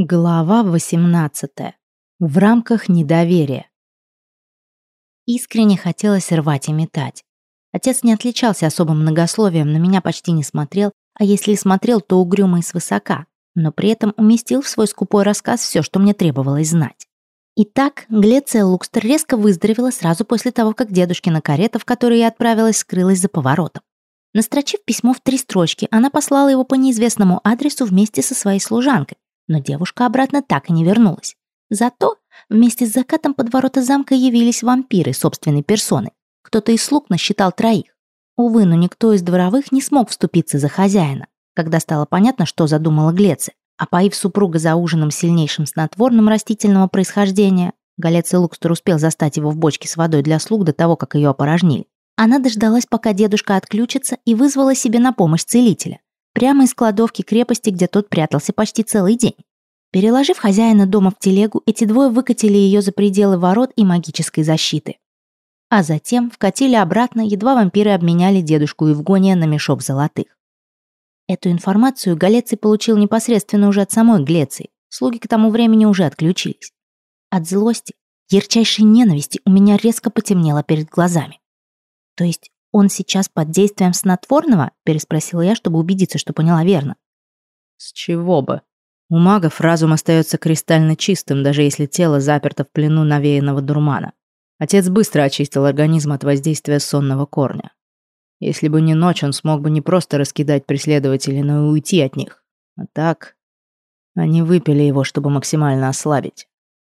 Глава 18. В рамках недоверия. Искренне хотелось рвать и метать. Отец не отличался особым многословием, на меня почти не смотрел, а если и смотрел, то угрюмо и свысока, но при этом уместил в свой скупой рассказ все, что мне требовалось знать. Итак, Глеция Лукстер резко выздоровела сразу после того, как дедушкина карета, в которой я отправилась, скрылась за поворотом. Настрочив письмо в три строчки, она послала его по неизвестному адресу вместе со своей служанкой, но девушка обратно так и не вернулась. Зато вместе с закатом под ворота замка явились вампиры собственной персоной. Кто-то из слуг насчитал троих. Увы, но никто из дворовых не смог вступиться за хозяина, когда стало понятно, что задумала Глеция. Опоив супруга за ужином сильнейшим снотворным растительного происхождения, Галеций Лукстер успел застать его в бочке с водой для слуг до того, как ее опорожнили. Она дождалась, пока дедушка отключится, и вызвала себе на помощь целителя прямо из кладовки крепости, где тот прятался почти целый день. Переложив хозяина дома в телегу, эти двое выкатили ее за пределы ворот и магической защиты. А затем вкатили обратно, едва вампиры обменяли дедушку Евгония на мешок золотых. Эту информацию Галеций получил непосредственно уже от самой Глеции. Слуги к тому времени уже отключились. От злости, ярчайшей ненависти у меня резко потемнело перед глазами. То есть «Он сейчас под действием снотворного?» – переспросила я, чтобы убедиться, что поняла верно. «С чего бы? У магов разум остается кристально чистым, даже если тело заперто в плену навеянного дурмана. Отец быстро очистил организм от воздействия сонного корня. Если бы не ночь, он смог бы не просто раскидать преследователей, но и уйти от них. А так... Они выпили его, чтобы максимально ослабить.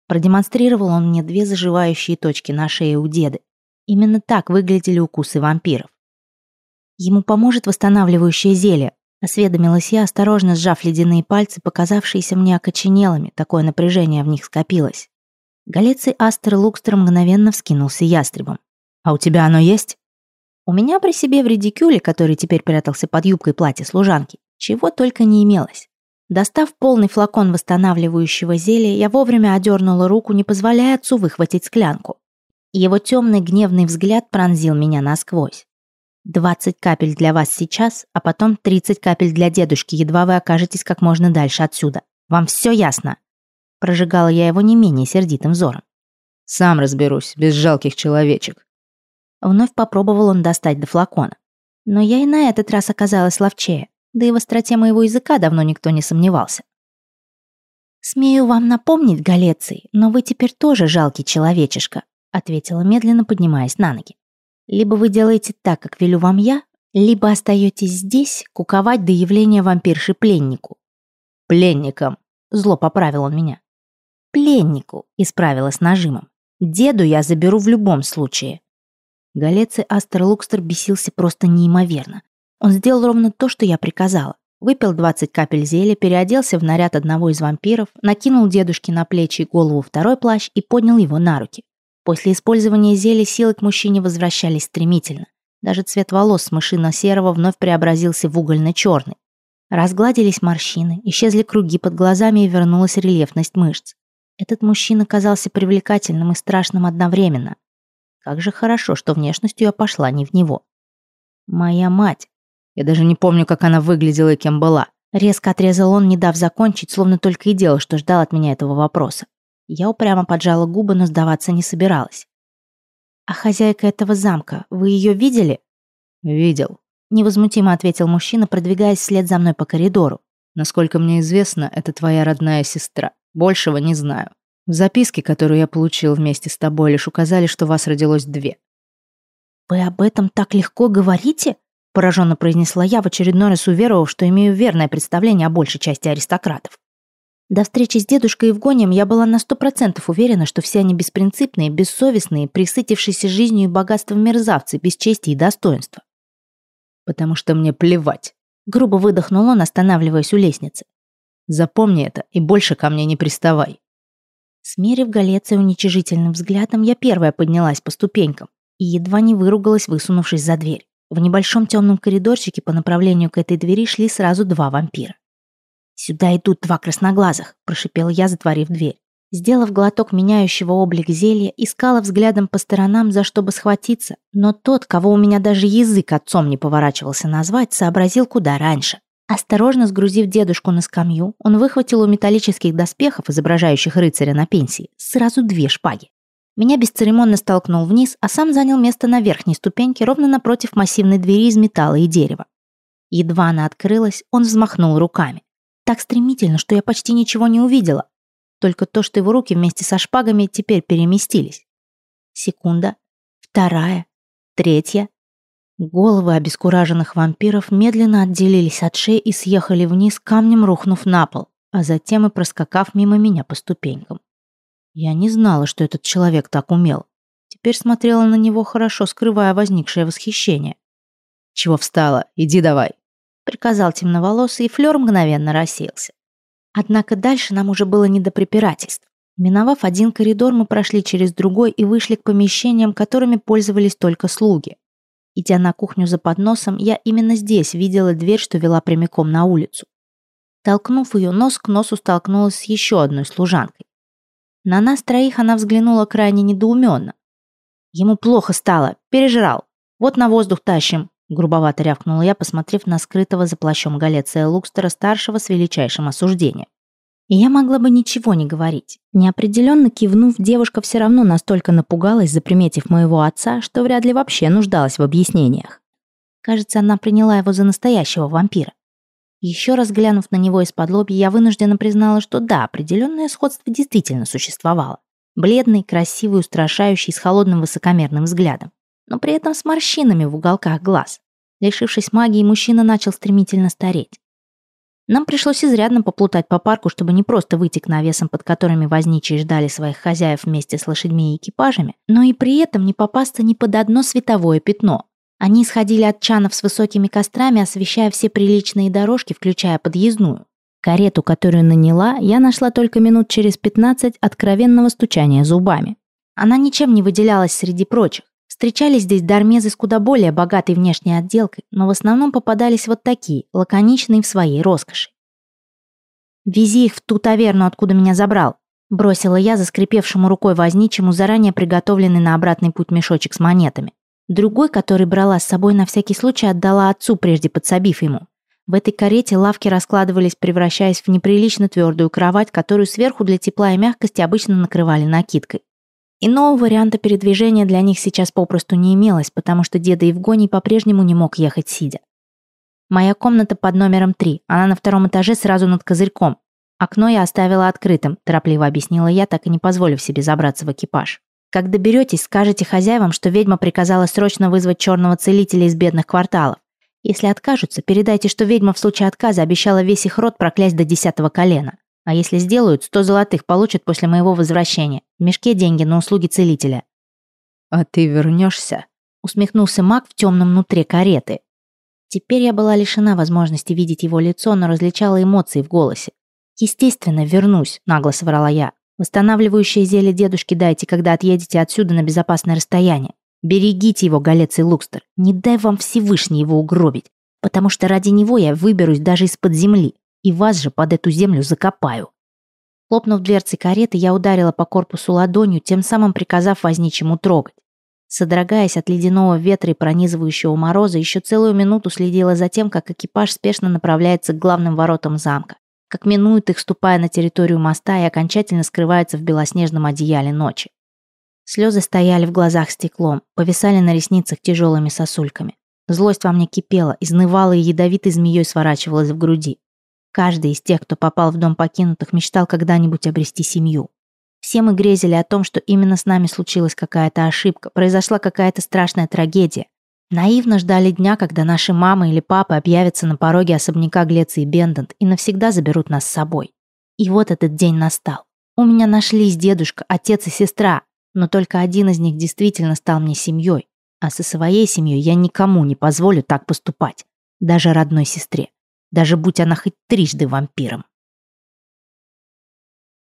Продемонстрировал он мне две заживающие точки на шее у деда. Именно так выглядели укусы вампиров. Ему поможет восстанавливающее зелье, осведомилась я, осторожно сжав ледяные пальцы, показавшиеся мне окоченелыми, такое напряжение в них скопилось. Галеций Астер Лукстер мгновенно вскинулся ястребом. «А у тебя оно есть?» У меня при себе в редикюле, который теперь прятался под юбкой платья служанки, чего только не имелось. Достав полный флакон восстанавливающего зелья, я вовремя одернула руку, не позволяя отцу выхватить склянку. Его темный гневный взгляд пронзил меня насквозь. «Двадцать капель для вас сейчас, а потом тридцать капель для дедушки, едва вы окажетесь как можно дальше отсюда. Вам все ясно?» Прожигала я его не менее сердитым взором. «Сам разберусь, без жалких человечек». Вновь попробовал он достать до флакона. Но я и на этот раз оказалась ловчее, да и в остроте моего языка давно никто не сомневался. «Смею вам напомнить, Галеций, но вы теперь тоже жалкий человечишка ответила медленно, поднимаясь на ноги. Либо вы делаете так, как велю вам я, либо остаетесь здесь куковать до явления вампирши пленнику. Пленником, зло поправил он меня. Пленнику, исправила с нажимом. Деду я заберу в любом случае. Галеций Астер Лукстер бесился просто неимоверно. Он сделал ровно то, что я приказала. Выпил 20 капель зелья, переоделся в наряд одного из вампиров, накинул дедушке на плечи и голову второй плащ и поднял его на руки. После использования зелья силы к мужчине возвращались стремительно. Даже цвет волос с мышино-серого вновь преобразился в угольно-черный. Разгладились морщины, исчезли круги под глазами и вернулась рельефность мышц. Этот мужчина казался привлекательным и страшным одновременно. Как же хорошо, что внешностью я пошла не в него. Моя мать. Я даже не помню, как она выглядела и кем была. Резко отрезал он, не дав закончить, словно только и делал, что ждал от меня этого вопроса. Я упрямо поджала губы, но сдаваться не собиралась. «А хозяйка этого замка, вы ее видели?» «Видел», — невозмутимо ответил мужчина, продвигаясь вслед за мной по коридору. «Насколько мне известно, это твоя родная сестра. Большего не знаю. В записке, которую я получил вместе с тобой, лишь указали, что вас родилось две». «Вы об этом так легко говорите?» — пораженно произнесла я, в очередной раз уверовав, что имею верное представление о большей части аристократов. До встречи с дедушкой Евгонием я была на сто процентов уверена, что все они беспринципные, бессовестные, присытившиеся жизнью и богатством мерзавцы, без чести и достоинства. «Потому что мне плевать», — грубо выдохнул он, останавливаясь у лестницы. «Запомни это и больше ко мне не приставай». Смерив Галеция уничижительным взглядом, я первая поднялась по ступенькам и едва не выругалась, высунувшись за дверь. В небольшом темном коридорчике по направлению к этой двери шли сразу два вампира. «Сюда идут два красноглазых», – прошипел я, затворив дверь. Сделав глоток меняющего облик зелья, искала взглядом по сторонам, за что бы схватиться, но тот, кого у меня даже язык отцом не поворачивался назвать, сообразил куда раньше. Осторожно сгрузив дедушку на скамью, он выхватил у металлических доспехов, изображающих рыцаря на пенсии, сразу две шпаги. Меня бесцеремонно столкнул вниз, а сам занял место на верхней ступеньке ровно напротив массивной двери из металла и дерева. Едва она открылась, он взмахнул руками. Так стремительно, что я почти ничего не увидела. Только то, что его руки вместе со шпагами теперь переместились. Секунда, вторая, третья. Головы обескураженных вампиров медленно отделились от шеи и съехали вниз, камнем рухнув на пол, а затем и проскакав мимо меня по ступенькам. Я не знала, что этот человек так умел. Теперь смотрела на него хорошо, скрывая возникшее восхищение. «Чего встала? Иди давай!» Приказал темноволосый, и флёр мгновенно рассеялся. Однако дальше нам уже было не до препирательств. Миновав один коридор, мы прошли через другой и вышли к помещениям, которыми пользовались только слуги. Идя на кухню за подносом, я именно здесь видела дверь, что вела прямиком на улицу. Толкнув ее, нос к носу столкнулась с еще одной служанкой. На нас троих она взглянула крайне недоуменно. Ему плохо стало, пережрал. Вот на воздух тащим. Грубовато рявкнула я, посмотрев на скрытого за плащом Галеция Лукстера-старшего с величайшим осуждением. И я могла бы ничего не говорить. Неопределенно кивнув, девушка все равно настолько напугалась, заприметив моего отца, что вряд ли вообще нуждалась в объяснениях. Кажется, она приняла его за настоящего вампира. Еще раз глянув на него из-под лобья, я вынуждена признала, что да, определенное сходство действительно существовало. Бледный, красивый, устрашающий, с холодным высокомерным взглядом. Но при этом с морщинами в уголках глаз. Лишившись магии, мужчина начал стремительно стареть. Нам пришлось изрядно поплутать по парку, чтобы не просто выйти к навесам, под которыми возничие ждали своих хозяев вместе с лошадьми и экипажами, но и при этом не попасться ни под одно световое пятно. Они исходили от чанов с высокими кострами, освещая все приличные дорожки, включая подъездную. Карету, которую наняла, я нашла только минут через 15 откровенного стучания зубами. Она ничем не выделялась среди прочих. Встречались здесь дармезы с куда более богатой внешней отделкой, но в основном попадались вот такие, лаконичные в своей роскоши. «Вези их в ту таверну, откуда меня забрал», бросила я заскрипевшему рукой возничему заранее приготовленный на обратный путь мешочек с монетами. Другой, который брала с собой на всякий случай, отдала отцу, прежде подсобив ему. В этой карете лавки раскладывались, превращаясь в неприлично твердую кровать, которую сверху для тепла и мягкости обычно накрывали накидкой. Иного варианта передвижения для них сейчас попросту не имелось, потому что деда Евгоний по-прежнему не мог ехать сидя. Моя комната под номером 3, она на втором этаже сразу над козырьком. Окно я оставила открытым, торопливо объяснила я, так и не позволив себе забраться в экипаж. Как доберетесь, скажете хозяевам, что ведьма приказала срочно вызвать черного целителя из бедных кварталов. Если откажутся, передайте, что ведьма в случае отказа обещала весь их род проклясть до десятого колена. А если сделают, сто золотых получат после моего возвращения. В мешке деньги на услуги целителя». «А ты вернешься?» усмехнулся маг в темном нутре кареты. Теперь я была лишена возможности видеть его лицо, но различала эмоции в голосе. «Естественно, вернусь», — нагло соврала я. «Восстанавливающее зелье дедушки дайте, когда отъедете отсюда на безопасное расстояние. Берегите его, Галец и Лукстер. Не дай вам Всевышний его угробить, потому что ради него я выберусь даже из-под земли и вас же под эту землю закопаю». Хлопнув дверцей кареты, я ударила по корпусу ладонью, тем самым приказав возничему трогать. Содрогаясь от ледяного ветра и пронизывающего мороза, еще целую минуту следила за тем, как экипаж спешно направляется к главным воротам замка, как минует их, ступая на территорию моста и окончательно скрывается в белоснежном одеяле ночи. Слезы стояли в глазах стеклом, повисали на ресницах тяжелыми сосульками. Злость во мне кипела, изнывала и ядовитой змеей сворачивалась в груди. Каждый из тех, кто попал в дом покинутых, мечтал когда-нибудь обрести семью. Все мы грезили о том, что именно с нами случилась какая-то ошибка, произошла какая-то страшная трагедия. Наивно ждали дня, когда наши мамы или папы объявятся на пороге особняка Глеции Бендент и навсегда заберут нас с собой. И вот этот день настал. У меня нашлись дедушка, отец и сестра, но только один из них действительно стал мне семьей, а со своей семьей я никому не позволю так поступать, даже родной сестре даже будь она хоть трижды вампиром.